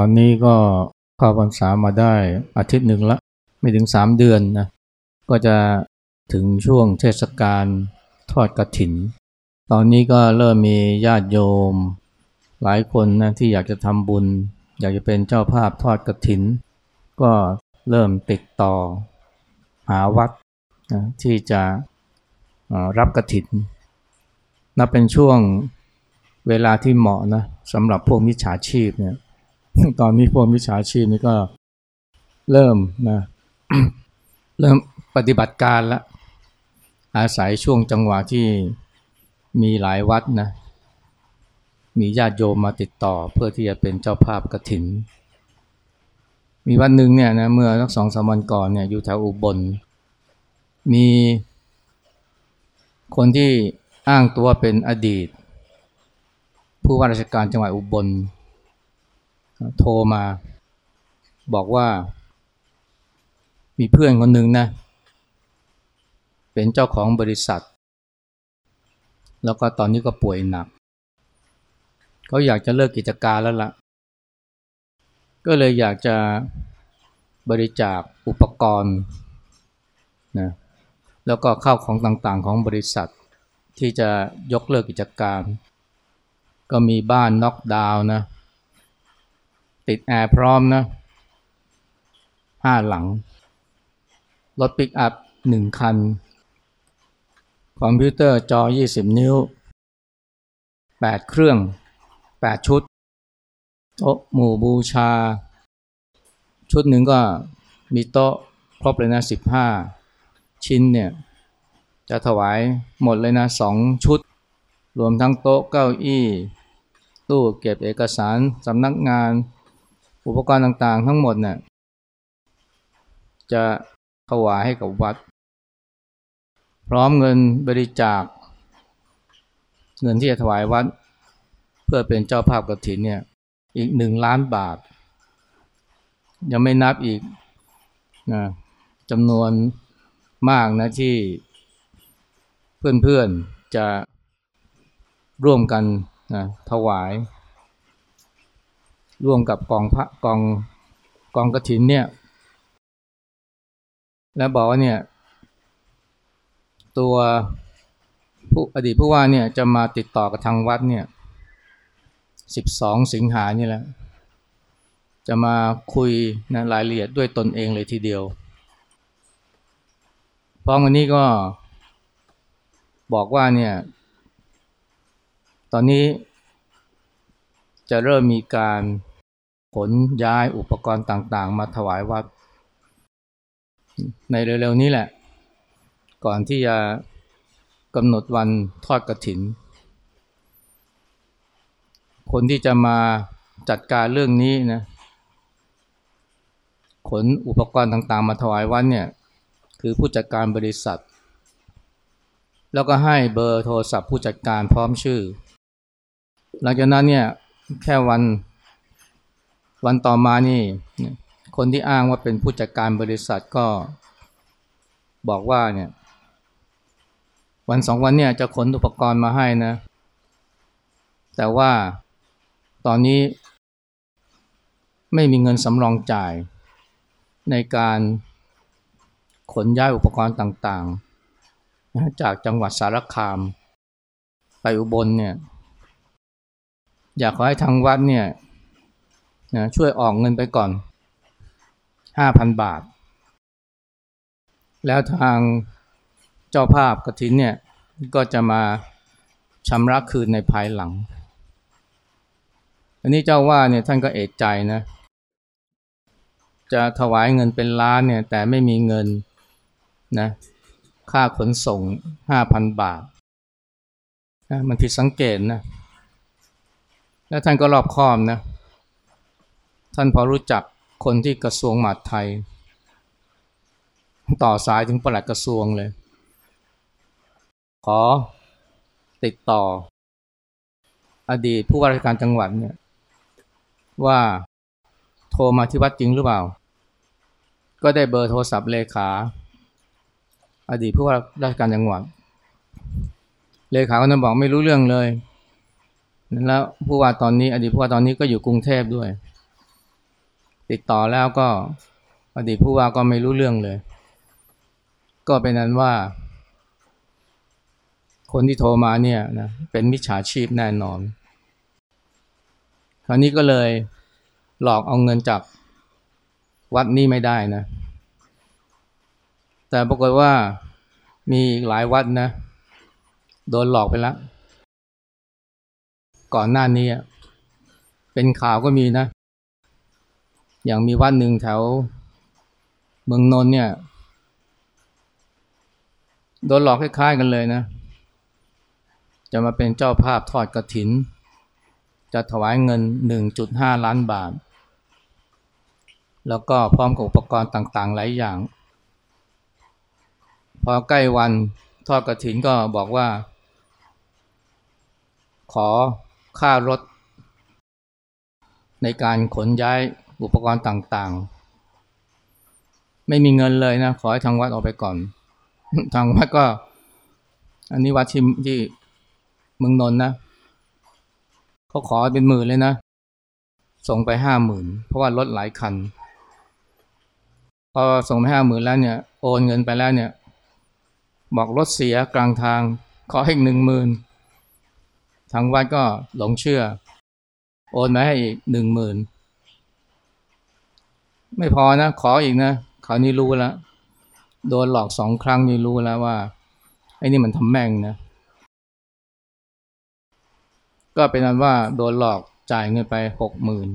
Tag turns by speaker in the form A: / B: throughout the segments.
A: อนนี้ก็เข้าพรรษามาได้อาทิตย์หนึ่งละ ไม่ถึงสามเดือนนะ ก็จะถึงช่วงเทศกาลทอดกระถิน ตอนนี้ก็เริ่มมีญาติโยม หลายคนนะที่อยากจะทำบุญ อยากจะเป็นเจ้าภาพทอดกระถิน ก็เริ่มติดต่อหาวัดนะที่จะรับกระถินนับเป็นช่วงเวลาที่เหมาะนะสำหรับพวกมิจฉาชีพเนี่ย ตอนนี้พวกมิจฉาชีพนี่ก็เริ่มนะเริ่มปฏิบัติการละอาศัยช่วงจังหวะที่มีหลายวัดนะมีญาติโยมมาติดต่อเพื่อที่จะเป็นเจ้าภาพกระถิน มีวันหนึ่งเนี่ยนะเมื่อสักสองสามวันก่อนเนี่ยอยู่แถวอุบล มีคนที่อ้างตัวเป็นอดีต ผู้ว่าราชการจังหวัดอุบล โทรมา บอกว่า มีเพื่อนคนหนึ่งนะ เป็นเจ้าของบริษัท แล้วก็ตอนนี้ก็ป่วยหนักเขาอยากจะเลิกกิจการแล้วละ่ะ ก็เลยอยากจะบริจาคอุปกรณ์นะแล้วก็เข้าของต่างๆของบริษัท ที่จะยกเลิกกิจการ ก็มีบ้านน็อกดาวน์นะ ติดแอร์พร้อมนะห้าหลัง รถปิกอัพหนึ่งคัน คอมพิวเตอร์จอ 20 นิ้ว 8 เครื่อง 8 ชุด โต๊ะหมู่บูชา ชุดหนึ่งก็มีโต๊ะครบเลยนะ 15 ชิ้นเนี่ย จะถวายหมดเลยนะ 2 ชุด รวมทั้งโต๊ะเก้าอี้ ตู้เก็บเอกสารสำนักงาน อุปกรณ์ต่างๆ ทั้งหมดเนี่ยจะถวายให้กับวัด พร้อมเงินบริจาค เงินที่จะถวายวัด เพื่อเป็นเจ้าภาพกฐินเนี่ยอีกหนึ่งล้านบาท ยังไม่นับอีกนะจำนวนมากนะที่เพื่อนๆจะร่วมกันนะถวาย ร่วมกับกองพระกองกองกระถินเนี่ย แล้วบอกว่าเนี่ย ตัวผู้อดีตผู้ว่าเนี่ยจะมาติดต่อกับทางวัดเนี่ยสิบสองสิงหานี่แหละ จะมาคุยนะรายละเอียดด้วยตนเองเลยทีเดียวพร้อมกันนี้ก็บอกว่าเนี่ย ตอนนี้จะเริ่มมีการ ขนย้ายอุปกรณ์ต่างๆ มาถวายวัด ในเร็วๆนี้แหละ ก่อนที่จะกำหนดวันทอดกระถิน คนที่จะมาจัดการเรื่องนี้นะขนอุปกรณ์ต่างๆ มาถวายวัดเนี่ย คือผู้จัดการบริษัท แล้วก็ให้เบอร์โทรศัพท์ผู้จัดการพร้อมชื่อ หลังจากนั้นเนี่ยแค่วัน วันต่อมานี่ คนที่อ้างว่าเป็นผู้จัดการบริษัทก็บอกว่าเนี่ยวันสองวันเนี่ยจะขนอุปกรณ์มาให้นะ แต่ว่าตอนนี้ไม่มีเงินสำรองจ่าย ในการขนย้ายอุปกรณ์ต่างๆ จากจังหวัดสารคาม ไปอุบลเนี่ย อยากขอให้ทางวัดเนี่ย นะช่วยออกเงินไปก่อน 5,000 บาท แล้วทางเจ้าภาพกระถินเนี่ยก็จะมาชำระคืนในภายหลัง อันนี้เจ้าว่าเนี่ยท่านก็เอกใจนะ จะถวายเงินเป็นล้านเนี่ยแต่ไม่มีเงินนะค่าขนส่ง 5,000 บาทนะมันผิดสังเกตนะ แล้วท่านก็รอบคอบนะ ท่านพอรู้จักคนที่กระทรวงมหาดไทย ต่อสายถึงปลัดกระทรวงเลย ขอติดต่อ อดีตผู้ว่าราชการจังหวัดเนี่ยว่าโทรมาที่วัดจริงหรือเปล่า ก็ได้เบอร์โทรศัพท์เลขา อดีตผู้ว่าราชการจังหวัด เลขาคนนั้นบอกไม่รู้เรื่องเลย แล้วผู้ว่าตอนนี้ อดีตผู้ว่าตอนนี้ก็อยู่กรุงเทพด้วย ติดต่อแล้วก็อดีตผู้ว่าก็ไม่รู้เรื่องเลย ก็เป็นนั้นว่า คนที่โทรมาเนี่ยนะเป็นมิจฉาชีพแน่นอน คราวนี้ก็เลยหลอกเอาเงินจากวัดนี้ไม่ได้นะ แต่ปรากฏว่ามีหลายวัดนะ โดนหลอกไปแล้ว ก่อนหน้านี้เป็นข่าวก็มีนะ อย่างมีวัดหนึ่งแถวเมืองนนเนี่ยโดนหลอกคล้ายๆกันเลยนะ จะมาเป็นเจ้าภาพทอดกระถิน จะถวายเงิน 1.5 ล้านบาท แล้วก็พร้อมกับอุปกรณ์ต่างๆ หลายอย่าง พอใกล้วันทอดกระถินก็บอกว่า ขอค่ารถ ในการขนย้าย อุปกรณ์ต่างๆ ไม่มีเงินเลยนะ ขอให้ทางวัดออกไปก่อน ทางวัดก็ อันนี้วัดที่ที่เมืองนนนะเขาขอเป็นหมื่นเลยนะ ส่งไปห้าหมื่นเพราะว่ารถหลายคัน พอส่งไปห้าหมื่นแล้วเนี่ย โอนเงินไปแล้วเนี่ย บอกรถเสียกลางทาง ขอให้หนึ่งหมื่นทางวัดก็หลงเชื่อ โอนมาให้อีกหนึ่งหมื่น ไม่พอนะ ขออีกนะคราวนี้รู้แล้วโดนหลอกสองครั้งนี่รู้แล้วว่า ไอ้นี่มันทำแม่งนะ ก็เป็นนั้นว่าโดนหลอกจ่ายเงินไปหกหมื่น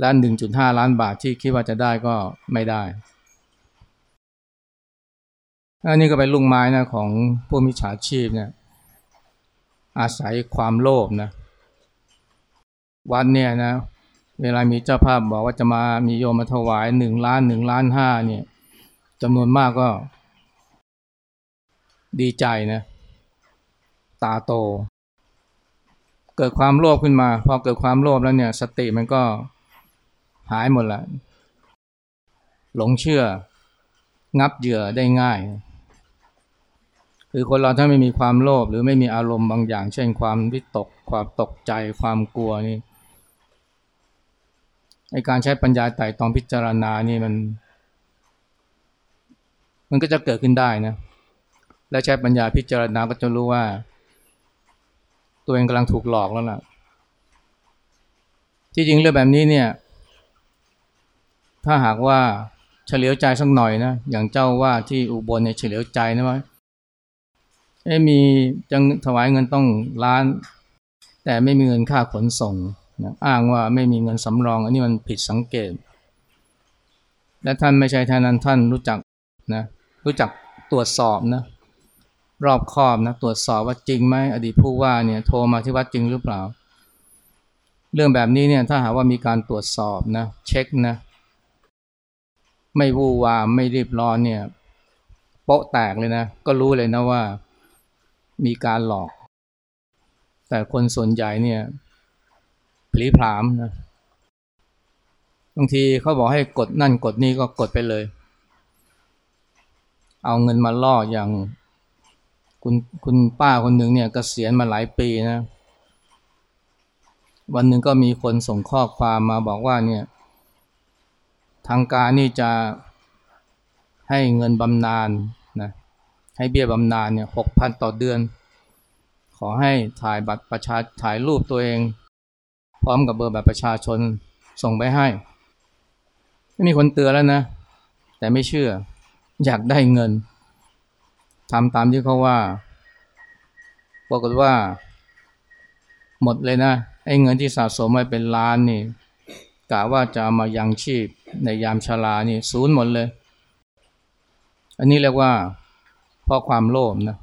A: และหนึ่งจุดห้าล้านบาทที่คิดว่าจะได้ก็ไม่ได้ อันนี้ก็เป็นลุงไม้นะของผู้มิจฉาชีพเนี่ย อาศัยความโลภนะ วันเนี่ยนะ เวลามีเจ้าภาพบอกว่าจะมามีโยมมาถวายหนึ่งล้านหนึ่งล้านห้าเนี่ยจำนวนมากก็ดีใจนะ ตาโต เกิดความโลภขึ้นมา พอเกิดความโลภแล้วเนี่ย สติมันก็หายหมดละหลงเชื่อ งับเหยื่อได้ง่าย คือคนเราถ้าไม่มีความโลภหรือไม่มีอารมณ์บางอย่าง เช่นความวิตก ความตกใจความกลัวนี่ ไอการใช้ปัญญาไต่ตองพิจารณานี่มัน มันก็จะเกิดขึ้นได้นะ และใช้ปัญญาพิจารณาก็จะรู้ว่า ตัวเองกำลังถูกหลอกแล้วล่ะ ที่จริงเรื่องแบบนี้เนี่ย ถ้าหากว่าเฉลียวใจสักหน่อยนะ อย่างเจ้าว่าที่อุบลเนี่ยเฉลียวใจนะว่าเอ้มีจังถวายเงินต้องล้าน แต่ไม่มีเงินค่าขนส่ง นะอ้างว่าไม่มีเงินสำรอง อันนี้มันผิดสังเกต และท่านไม่ใช่ท่านนั้นท่านรู้จักนะรู้จักตรวจสอบนะรอบคอบนะตรวจสอบว่าจริงไหมอดีตผู้ว่าเนี่ยโทรมาที่วัดจริงหรือเปล่า เรื่องแบบนี้เนี่ยถ้าหาว่ามีการตรวจสอบนะเช็คนะไม่วู่วามไม่รีบร้อนเนี่ยโป๊ะแตกเลยนะ ก็รู้เลยนะว่ามีการหลอก แต่คนส่วนใหญ่เนี่ย ผลีผลามนะบางทีเขาบอกให้กดนั่นกดนี่ก็กดไปเลย เอาเงินมาล่ออย่างคุณคุณป้าคนหนึ่งเนี่ยกเกษียณมาหลายปีนะ วันหนึ่งก็มีคนส่งข้อความมาบอกว่าเนี่ย ทางการนี่จะให้เงินบำนาญนะให้เบี้ยบำนาญเนี่ยหกพันต่อเดือน ขอให้ถ่ายบัตรประชาถ่ายรูปตัวเอง พร้อมกับเบอร์แบบประชาชนส่งไปให้ ไม่มีคนเตือนแล้วนะ แต่ไม่เชื่อ อยากได้เงินทำตามที่เขาว่าปรากฏว่า หมดเลยนะไอ้เงินที่สะสมไว้เป็นล้านนี่กะว่าจะมายังชีพในยามชรานี่ศูนย์หมดเลย อันนี้เรียกว่าเพราะความโลภนะ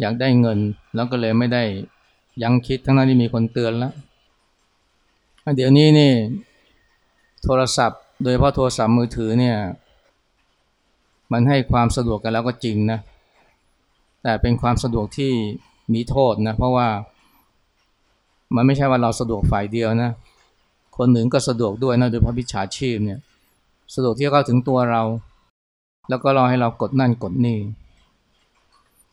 A: อยากได้เงินแล้วก็เลยไม่ได้ยังคิดทั้งนั้นที่มีคนเตือนแล้ว เดี๋ยวนี้นี่ โทรศัพท์ โดยเฉพาะโทรศัพท์มือถือเนี่ย มันให้ความสะดวกกันแล้วก็จริงนะ แต่เป็นความสะดวกที่มีโทษนะ เพราะว่า มันไม่ใช่ว่าเราสะดวกฝ่ายเดียวนะ คนหนึ่งก็สะดวกด้วยนะโดยเพราะวิชาชีพเนี่ย สะดวกที่เข้าถึงตัวเรา แล้วก็รอให้เรากดนั่นกดนี่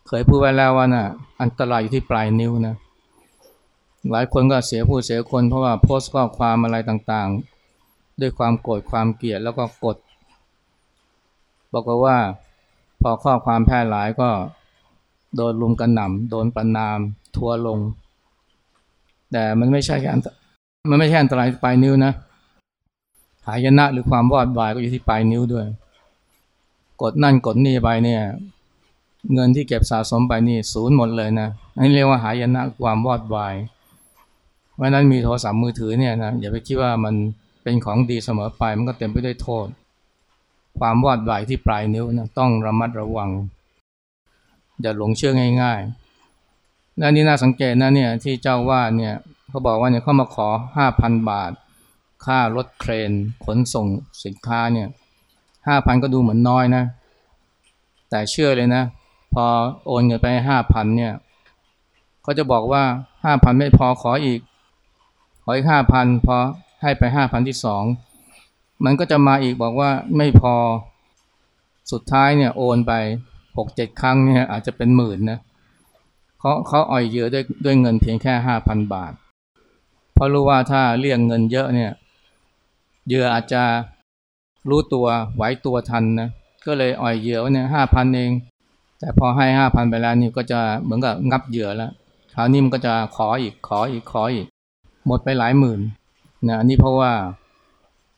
A: เคยพูดไว้แล้วว่านะ่ะ อันตรายอยู่ที่ปลายนิ้วนะ หลายคนก็เสียผู้เสียคนเพราะว่าโพสต์ข้อความอะไรต่างๆ ด้วยความโกรธความเกลียดแล้วก็กด บอกว่าพอข้อความแพร่หลายก็โดนลุมกระหน่ำโดนประนาม ทัวลง แต่มันไม่ใช่แค่มันไม่ใช่อันตรายปลายนิ้วนะหายนะหรือความวอดวายก็อยู่ที่ปลายนิ้วด้วย กดนั่นกดนี่ไปเนี่ย เงินที่เก็บสะสมไปนี่ศูนย์หมดเลยนะอันนี้เรียกว่าหายนะความวอดวาย เพราะนั้นมีโทรศัพท์มือถือเนี่ยนะอย่าไปคิดว่ามันเป็นของดีเสมอไปมันก็เต็มไปด้วยโทษ ความวอดวายที่ปลายนิ้วนะต้องระมัดระวัง อย่าหลงเชื่อง่ายๆและนี่น่าสังเกตนะเนี่ยที่เจ้าว่าเนี่ยเขาบอกว่าเนี่ยเขามาขอห้าพันบาท ค่ารถเครน ขนส่งสินค้าเนี่ยห้าพันก็ดูเหมือนน้อยนะ แต่เชื่อเลยนะ พอโอนเงินไปห้าพันเนี่ยเขาจะบอกว่าห้าพันไม่พอขออีก ออีกห้าพันพอให้ไปห้าพันที่สองมันก็จะมาอีกบอกว่าไม่พอสุดท้ายเนี่ยโอนไปหกเจ็ดครั้งเนี่ยอาจจะเป็นหมื่นนะเขาเขาอ่อยเยอะด้วยด้วยเงินเพียงแค่ห้าพันบาท เพราะรู้ว่าถ้าเรียกเงินเยอะเนี่ยเยื่ออาจจะรู้ตัวไหวตัวทันนะก็เลยอ่อยเหยื่อเนี่ยห้าพันเอง แต่พอให้ห้าพันไปแล้วนี่ก็จะเหมือนกับงับเหยื่อแล้วคราวนี้มันก็จะขออีกขออีกขออีก หมดไปหลายหมื่นนะอันนี้เพราะว่า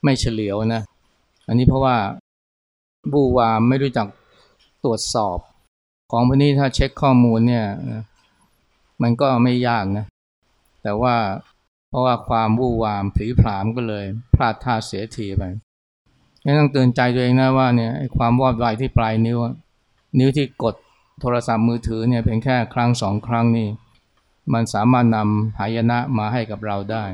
A: ไม่เฉลียวนะ อันนี้เพราะว่าบูวามไม่รู้จักตรวจสอบ ของพวกนี้ถ้าเช็คข้อมูลเนี่ยมันก็ไม่ยากนะ แต่ว่าเพราะว่าความวู่วามผีผามก็เลย พลาดท่าเสียทีไปยังต้องเตือนใจตัวเองนะว่าเนี่ยความวอดวายที่ปลายนิ้ว นิ้วที่กดโทรศัพท์มือถือเนี่ยเป็นแค่ครั้งสองครั้งนี่ มันสามารถนำหายนะมาให้กับเราได้